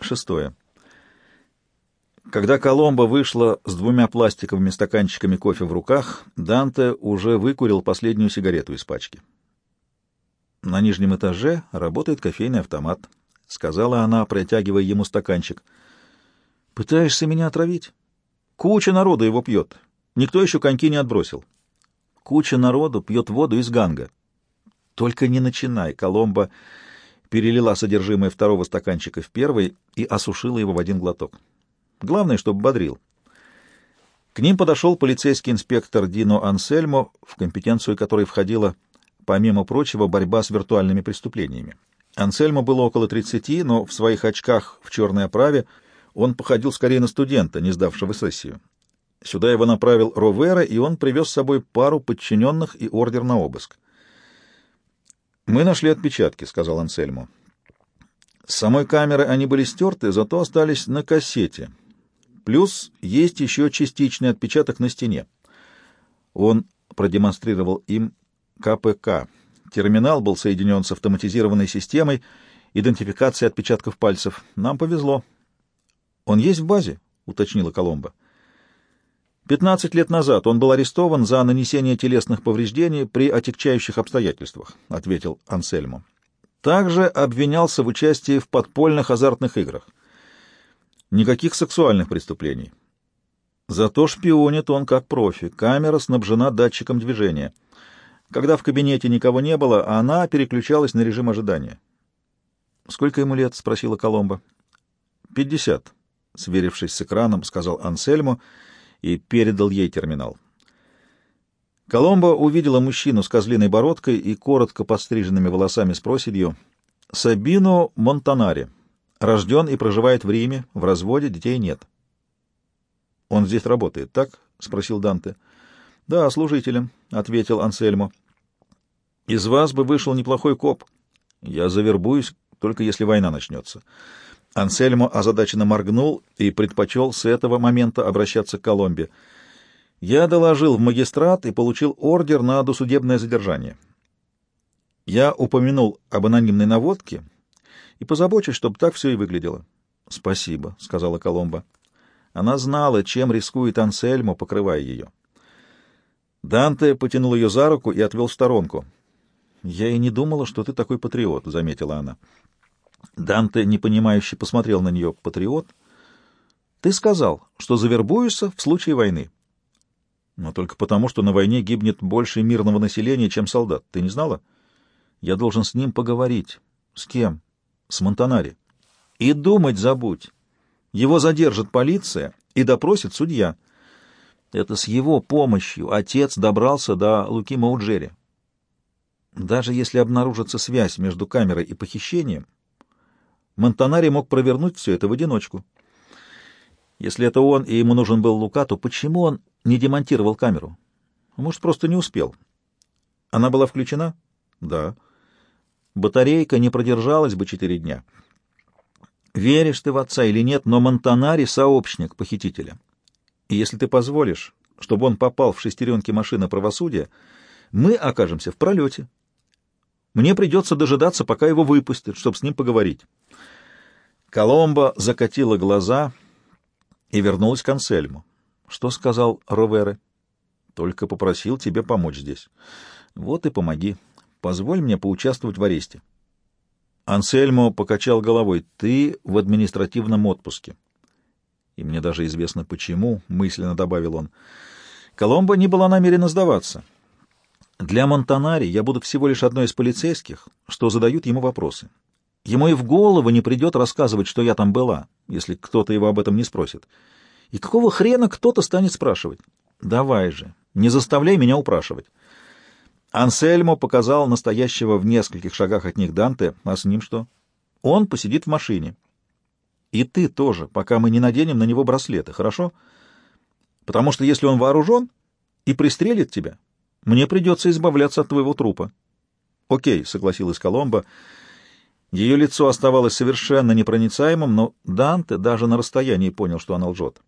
Шестое. Когда Коломбо вышла с двумя пластиковыми стаканчиками кофе в руках, Данте уже выкурил последнюю сигарету из пачки. «На нижнем этаже работает кофейный автомат», — сказала она, протягивая ему стаканчик. «Пытаешься меня отравить? Куча народу его пьет. Никто еще коньки не отбросил. Куча народу пьет воду из ганга. Только не начинай, Коломбо перелила содержимое второго стаканчика в первый и осушила его в один глоток. Главное, чтобы бодрил. К ним подошел полицейский инспектор Дино Ансельмо, в компетенцию которой входила, помимо прочего, борьба с виртуальными преступлениями. Ансельмо было около 30, но в своих очках в черной оправе он походил скорее на студента, не сдавшего сессию. Сюда его направил Ровера, и он привез с собой пару подчиненных и ордер на обыск. «Мы нашли отпечатки», — сказал Ансельмо. С самой камеры они были стерты, зато остались на кассете. Плюс есть еще частичный отпечаток на стене. Он продемонстрировал им КПК. Терминал был соединен с автоматизированной системой идентификации отпечатков пальцев. Нам повезло. — Он есть в базе? — уточнила Коломба. 15 лет назад он был арестован за нанесение телесных повреждений при отягчающих обстоятельствах, — ответил Ансельмо. Также обвинялся в участии в подпольных азартных играх. Никаких сексуальных преступлений. Зато шпионит он как профи. Камера снабжена датчиком движения. Когда в кабинете никого не было, она переключалась на режим ожидания. — Сколько ему лет? — спросила Коломба. — Пятьдесят, — сверившись с экраном, сказал Ансельмо — и передал ей терминал. Коломбо увидела мужчину с козлиной бородкой и коротко подстриженными волосами с проседью. Сабино Монтанари. Рожден и проживает в Риме, в разводе, детей нет. — Он здесь работает, так? — спросил Данте. — Да, служителем, — ответил Ансельмо. — Из вас бы вышел неплохой коп. Я завербуюсь, только если война начнется. Ансельмо озадаченно моргнул и предпочел с этого момента обращаться к Коломбе. «Я доложил в магистрат и получил ордер на досудебное задержание. Я упомянул об анонимной наводке и позабочусь, чтобы так все и выглядело». «Спасибо», — сказала Коломба. Она знала, чем рискует Ансельмо, покрывая ее. Данте потянул ее за руку и отвел в сторонку. «Я и не думала, что ты такой патриот», — заметила она. Данте, непонимающе, посмотрел на нее. «Патриот? Ты сказал, что завербуешься в случае войны. Но только потому, что на войне гибнет больше мирного населения, чем солдат. Ты не знала? Я должен с ним поговорить. С кем? С Монтанари. И думать забудь. Его задержит полиция и допросит судья. Это с его помощью отец добрался до Луки Мауджери. Даже если обнаружится связь между камерой и похищением, Монтанари мог провернуть все это в одиночку. Если это он, и ему нужен был Лука, то почему он не демонтировал камеру? Может, просто не успел. Она была включена? Да. Батарейка не продержалась бы четыре дня. Веришь ты в отца или нет, но Монтанари — сообщник похитителя. И если ты позволишь, чтобы он попал в шестеренки машины правосудия, мы окажемся в пролете. Мне придется дожидаться, пока его выпустят, чтобы с ним поговорить. Коломбо закатила глаза и вернулась к Ансельму. Что сказал Ровере? Только попросил тебе помочь здесь. Вот и помоги. Позволь мне поучаствовать в аресте. Ансельмо покачал головой. Ты в административном отпуске. И мне даже известно почему, мысленно добавил он. Коломбо не была намерена сдаваться. Для Монтанари я буду всего лишь одной из полицейских, что задают ему вопросы. Ему и в голову не придет рассказывать, что я там была, если кто-то его об этом не спросит. И какого хрена кто-то станет спрашивать? Давай же, не заставляй меня упрашивать. Ансельмо показал настоящего в нескольких шагах от них Данте, а с ним что? Он посидит в машине. И ты тоже, пока мы не наденем на него браслеты, хорошо? Потому что если он вооружен и пристрелит тебя, мне придется избавляться от твоего трупа. Окей, согласилась Коломба, — ее лицо оставалось совершенно непроницаемым, но Данте даже на расстоянии понял, что она лжет.